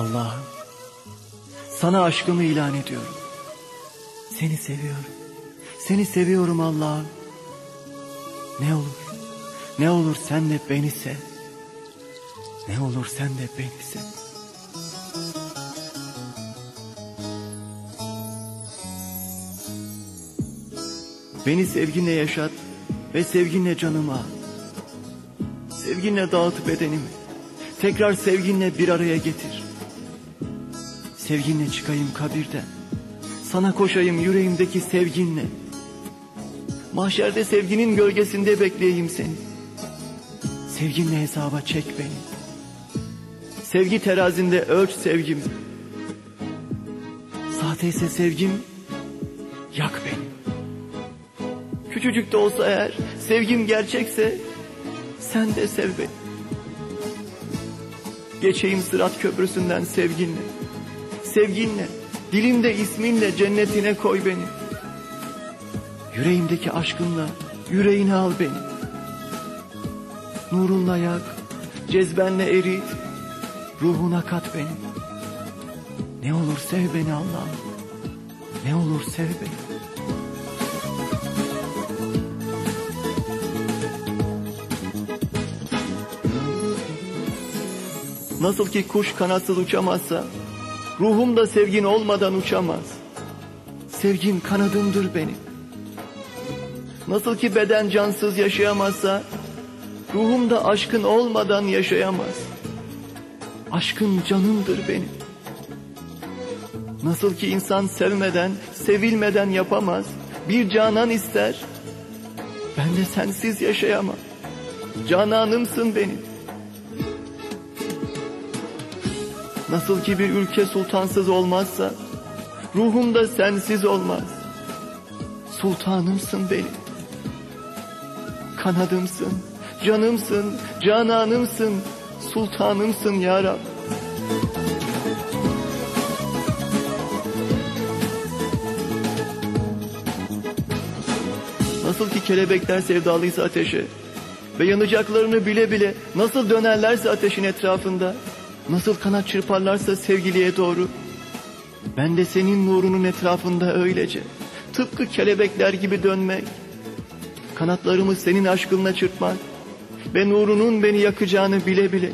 Allah'ım sana aşkımı ilan ediyorum. Seni seviyorum. Seni seviyorum Allah'ım. Ne olur, ne olur sen de beni sev. Ne olur sen de beni sev. Beni sevginle yaşat ve sevginle canımı al. Sevginle dağıt bedenimi. Tekrar sevginle bir araya getir. Sevginle çıkayım kabirden. Sana koşayım yüreğimdeki sevginle. Mahşerde sevginin gölgesinde bekleyeyim seni. Sevginle hesaba çek beni. Sevgi terazinde ölç sevgimi. Sahte ise sevgim yak beni. Küçücük de olsa eğer sevgim gerçekse sen de sev beni. Geçeyim sırat köprüsünden sevginle. Sevginle, dilimde isminle cennetine koy beni. Yüreğimdeki aşkınla yüreğine al beni. Nurunla yak, cezbenle erit, ruhuna kat beni. Ne olur sev beni Allah'ım. Ne olur sev beni. Nasıl ki kuş kanatsız uçamazsa, ruhum da sevgin olmadan uçamaz. Sevgin kanadımdır benim. Nasıl ki beden cansız yaşayamazsa, ruhum da aşkın olmadan yaşayamaz. Aşkın canımdır benim. Nasıl ki insan sevmeden, sevilmeden yapamaz, bir canan ister, ben de sensiz yaşayamam. Cananımsın benim. Nasıl ki bir ülke sultansız olmazsa, ruhum da sensiz olmaz. Sultanımsın benim. Kanadımsın, canımsın, cananımsın, sultanımsın ya Rab. Nasıl ki kelebekler sevdalıysa ateşe ve yanacaklarını bile bile nasıl dönerlerse ateşin etrafında, nasıl kanat çırparlarsa sevgiliye doğru, ben de senin nurunun etrafında öylece, tıpkı kelebekler gibi dönmek, kanatlarımı senin aşkınla çırpmak ve nurunun beni yakacağını bile bile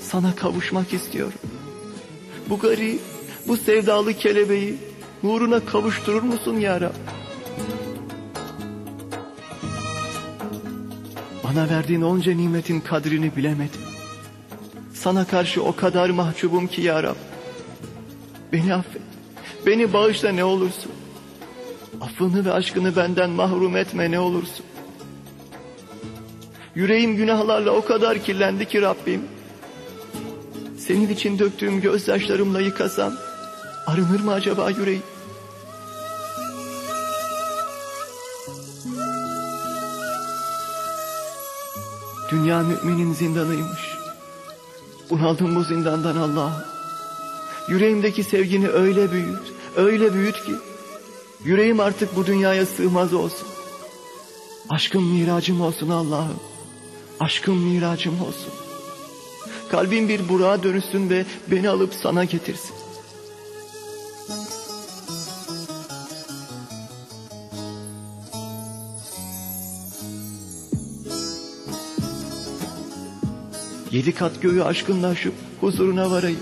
sana kavuşmak istiyorum. Bu garip, bu sevdalı kelebeği nuruna kavuşturur musun ya Rab? Bana verdiğin onca nimetin kadrini bilemedim. Sana karşı o kadar mahcubum ki ya Rab. Beni affet. Beni bağışla ne olursun. Affını ve aşkını benden mahrum etme ne olursun. Yüreğim günahlarla o kadar kirlendi ki Rabbim. Senin için döktüğüm gözyaşlarımla yıkasam arınır mı acaba yüreğim? Dünya müminin zindanıymış. Bunaldım bu zindandan Allah'ım. Yüreğimdeki sevgini öyle büyüt, öyle büyüt ki yüreğim artık bu dünyaya sığmaz olsun. Aşkım miracım olsun Allah'ım. Aşkım miracım olsun. Kalbim bir burağa dönüşsün ve beni alıp sana getirsin. Yedi kat göğü aşkınla aşıp huzuruna varayım.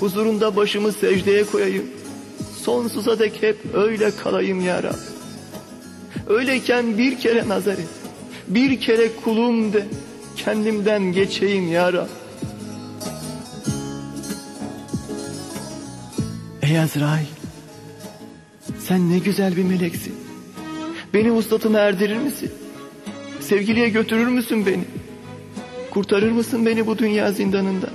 Huzurunda başımı secdeye koyayım. Sonsuza dek hep öyle kalayım ya Rab. Öyleyken bir kere nazar et. Bir kere kulum de. Kendimden geçeyim ya Rab. Ey Azrail. Sen ne güzel bir meleksin. Beni uslatıma erdirir misin? Sevgiliye götürür müsün beni? Kurtarır mısın beni bu dünya zindanında?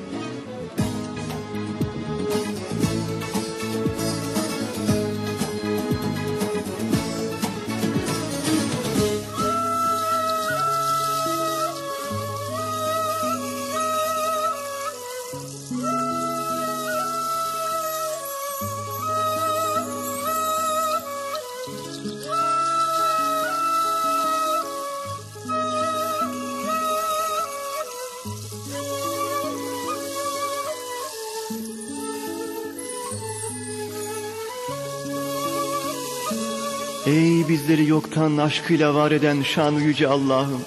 Ey bizleri yoktan aşkıyla var eden şanı yüce Allah'ım.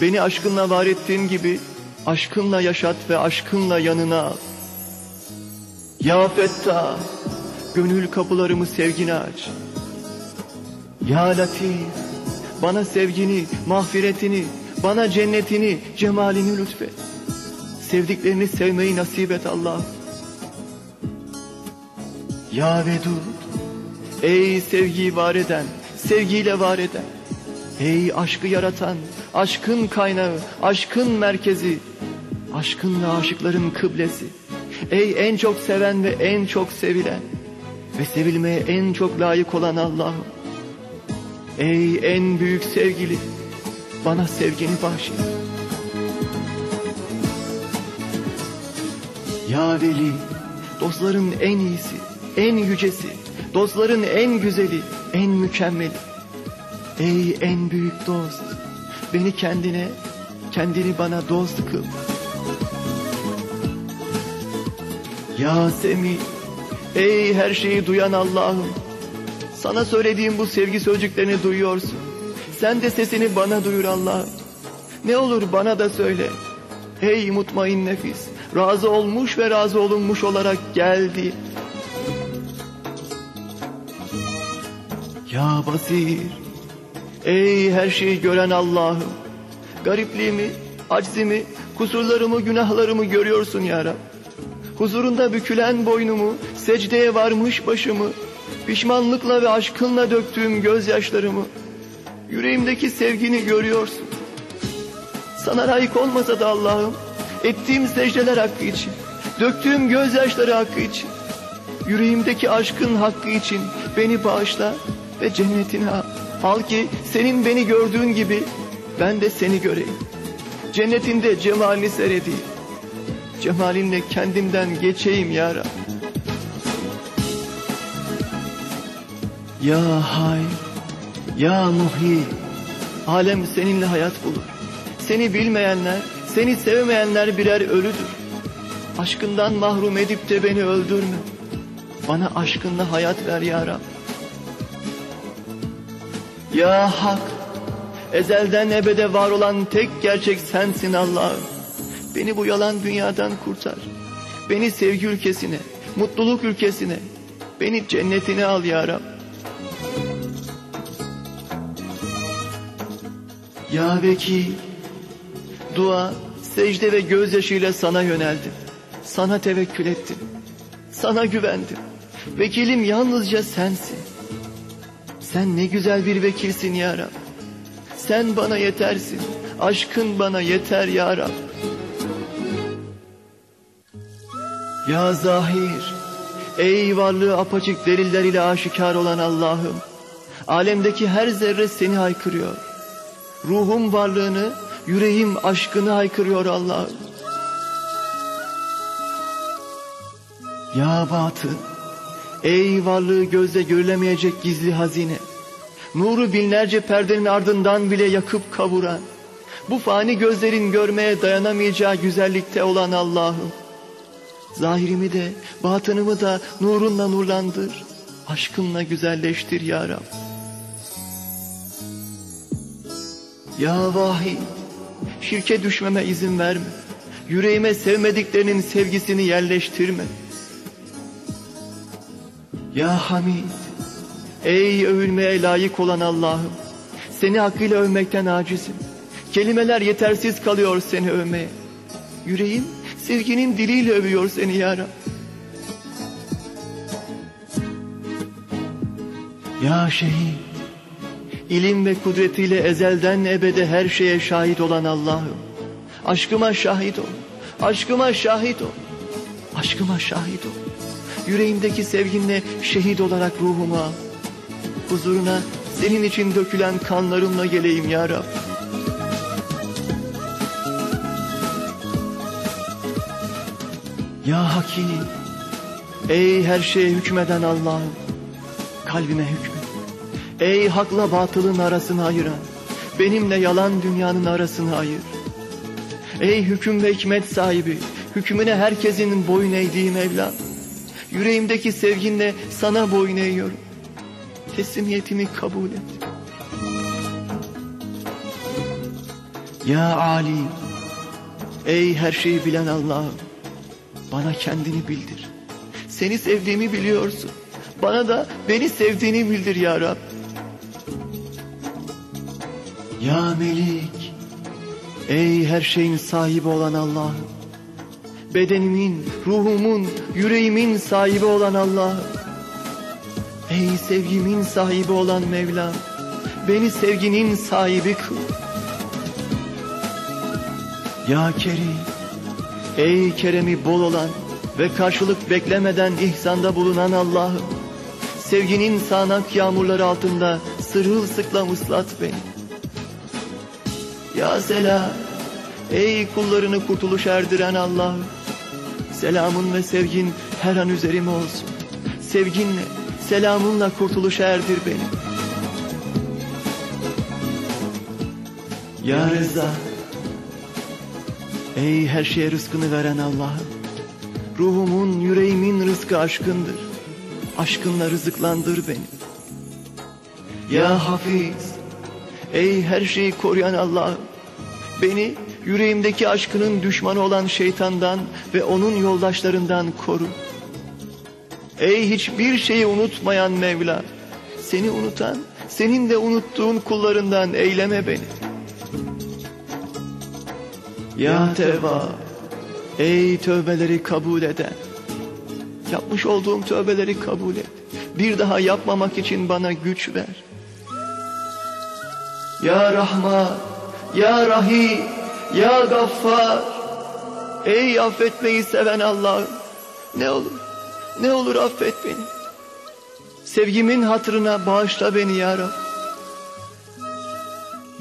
Beni aşkınla var ettiğin gibi aşkınla yaşat ve aşkınla yanına al. Ya Fettah, gönül kapılarımı sevgine aç. Ya Latif, bana sevgini, mağfiretini, bana cennetini, cemalini lütfet. Sevdiklerini sevmeyi nasip et Allah. Ya Vedud, ey sevgiyi var eden, sevgiyle var eden. Ey aşkı yaratan, aşkın kaynağı, aşkın merkezi, aşkınla aşıkların kıblesi. Ey en çok seven ve en çok sevilen ve sevilmeye en çok layık olan Allah'ım. Ey en büyük sevgili, bana sevgini bağışla. Ya Veli, dostların en iyisi, en yücesi, dostların en güzeli, en mükemmeli. Ey en büyük dost, beni kendine, kendini bana dost kıl. Ya Semi, ey her şeyi duyan Allah'ım, sana söylediğim bu sevgi sözcüklerini duyuyorsun. Sen de sesini bana duyur Allah'ım. Ne olur bana da söyle. Ey mutmain nefis, razı olmuş ve razı olunmuş olarak geldi. Ya Basir, ey her şeyi gören Allah'ım, garipliğimi, aczimi, kusurlarımı, günahlarımı görüyorsun ya Rab. Huzurunda bükülen boynumu, secdeye varmış başımı, pişmanlıkla ve aşkınla döktüğüm gözyaşlarımı, yüreğimdeki sevgini görüyorsun. Sana layık olmasa da Allah'ım, ettiğim secdeler hakkı için, döktüğüm gözyaşları hakkı için, yüreğimdeki aşkın hakkı için beni bağışla ve cennetine al. Al ki senin beni gördüğün gibi ben de seni göreyim. Cennetinde cemalini seyredeyim. Cemalinle kendimden geçeyim ya Rab. Ya Hay, Ya Muhi, alem seninle hayat bulur. Seni bilmeyenler, seni sevmeyenler birer ölüdür. Aşkından mahrum edip de beni öldürme. Bana aşkınla hayat ver ya Rab. Ya Hak, ezelden ebede var olan tek gerçek sensin Allah'ım. Beni bu yalan dünyadan kurtar. Beni sevgi ülkesine, mutluluk ülkesine, beni cennetine al ya Rab. Ya Vekil, dua, secde ve gözyaşıyla sana yöneldim. Sana tevekkül ettim. Sana güvendim. Vekilim yalnızca sensin. Sen ne güzel bir vekilsin ya Rab. Sen bana yetersin. Aşkın bana yeter ya Rab. Ya Zahir, ey varlığı apaçık deliller ile aşikar olan Allah'ım. Alemdeki her zerre seni haykırıyor. Ruhum varlığını, yüreğim aşkını haykırıyor Allah'ım. Ya Batın, ey varlığı gözle görülemeyecek gizli hazine. Nuru binlerce perdenin ardından bile yakıp kavuran. Bu fani gözlerin görmeye dayanamayacağı güzellikte olan Allah'ım. Zahirimi de batınımı da nurunla nurlandır. Aşkınla güzelleştir ya Rab. Ya Vahid, şirke düşmeme izin verme. Yüreğime sevmediklerinin sevgisini yerleştirme. Ya Hamid, ey övülmeye layık olan Allah'ım. Seni hakkıyla övmekten acizim. Kelimeler yetersiz kalıyor seni övmeye. Yüreğim sevginin diliyle övüyor seni ya Rab. Ya şehit, ilim ve kudretiyle ezelden ebede her şeye şahit olan Allah'ım. Aşkıma şahit ol, aşkıma şahit ol, aşkıma şahit ol. Yüreğimdeki sevginle şehit olarak ruhumu al. Huzuruna senin için dökülen kanlarımla geleyim ya Rab. Ya Hakim, ey her şeye hükmeden Allah'ım, kalbime hükmet. Ey hakla batılın arasını ayıran, benimle yalan dünyanın arasını ayır. Ey hüküm ve hikmet sahibi, hükmüne herkesin boyun eğdiği Mevlam. Yüreğimdeki sevginle sana boyun eğiyorum. Teslimiyetimi kabul et. Ya Ali, ey her şeyi bilen Allah'ım, bana kendini bildir. Seni sevdiğimi biliyorsun. Bana da beni sevdiğini bildir ya Rab. Ya Melik, ey her şeyin sahibi olan Allah'ım. Bedenimin, ruhumun, yüreğimin sahibi olan Allah'ım. Ey sevgimin sahibi olan Mevla, beni sevginin sahibi kıl. Ya Kerim, ey keremi bol olan ve karşılık beklemeden ihsanda bulunan Allah'ım, sevginin sağanak yağmurları altında sırılsıklam ıslat beni. Ya selam, ey kullarını kurtuluş erdiren Allah'ım, selamın ve sevgin her an üzerime olsun. Sevginle, selamınla kurtuluş erdir beni. Ya Reza, ey her şeye rızkını veren Allah'ım, ruhumun, yüreğimin rızkı aşkındır. Aşkınla rızıklandır beni. Ya Hafiz, ey her şeyi koruyan Allah'ım, beni yüreğimdeki aşkının düşmanı olan şeytandan ve onun yoldaşlarından koru. Ey hiçbir şeyi unutmayan Mevla, seni unutan, senin de unuttuğun kullarından eyleme beni. Ya Tevva, ey tövbeleri kabul eden, yapmış olduğum tövbeleri kabul et. Bir daha yapmamak için bana güç ver. Ya Rahman, Ya Rahim, Ya Gaffar, ey affetmeyi seven Allah'ım, ne olur, ne olur affet beni. Sevgimin hatırına bağışla beni ya Rab.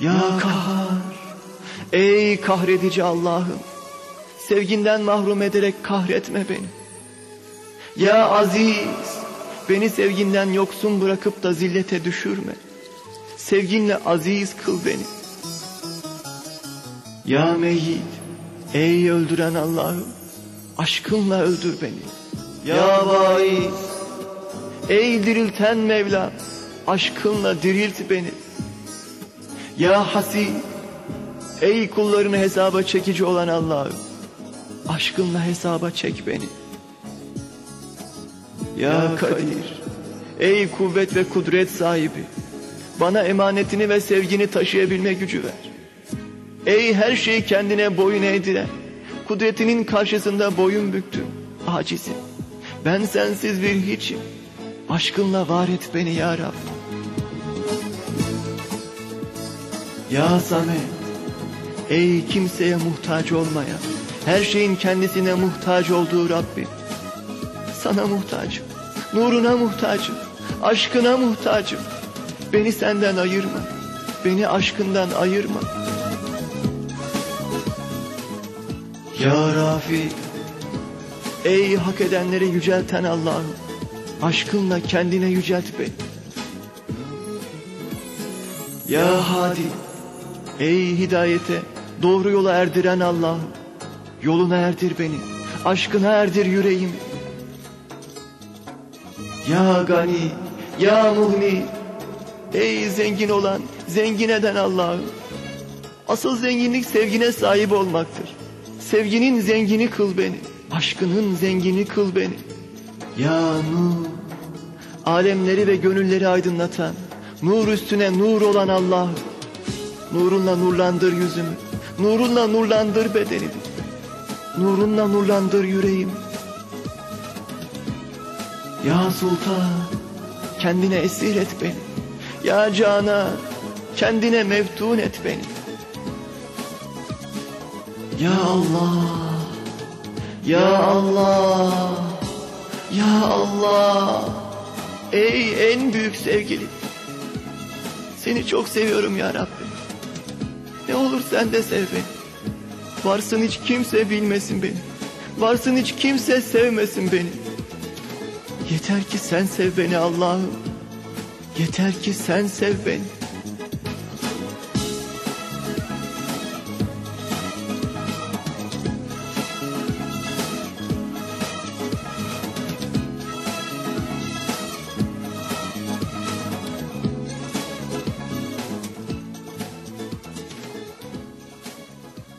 Ya Kahhar, ey kahredici Allah'ım, sevginden mahrum ederek kahretme beni. Ya Aziz, beni sevginden yoksun bırakıp da zillete düşürme. Sevginle aziz kıl beni. Ya Meyyid, ey öldüren Allah'ım, aşkınla öldür beni. Ya Vaiz, ey dirilten Mevla, aşkınla dirilt beni. Ya Hasib, ey kullarını hesaba çekici olan Allah'ım, aşkınla hesaba çek beni. Ya Kadir, ey kuvvet ve kudret sahibi, bana emanetini ve sevgini taşıyabilme gücü ver. Ey her şeyi kendine boyun eğdiren, kudretinin karşısında boyun büktüm, acizim. Ben sensiz bir hiçim, aşkınla var et beni ya Rab. Ya Samet, ey kimseye muhtaç olmayan, her şeyin kendisine muhtaç olduğu Rabbim. Sana muhtacım, nuruna muhtacım, aşkına muhtacım. Beni senden ayırma, beni aşkından ayırma. Ya Rafi, ey hak edenleri yücelten Allah'ım, aşkınla kendine yücelt beni. Ya Hadi, ey hidayete, doğru yola erdiren Allah'ım, yoluna erdir beni, aşkına erdir yüreğimi. Ya Gani, Ya Muhni, ey zengin olan, zengin eden Allah'ım. Asıl zenginlik sevgine sahip olmaktır. Sevginin zengini kıl beni, aşkının zengini kıl beni. Ya Nur, alemleri ve gönülleri aydınlatan, nur üstüne nur olan Allah'ım. Nurunla nurlandır yüzümü, nurunla nurlandır bedenimi, nurunla nurlandır yüreğimi. Ya Sultan, kendine esir et beni. Ya Cana, kendine meftun et beni. Ya Allah, Ya Allah, Ya Allah. Ey en büyük sevgili. Seni çok seviyorum ya Rabbi. Ne olur sen de sev beni. Varsın hiç kimse bilmesin beni. Varsın hiç kimse sevmesin beni. Yeter ki sen sev beni Allah'ım. Yeter ki sen sev beni.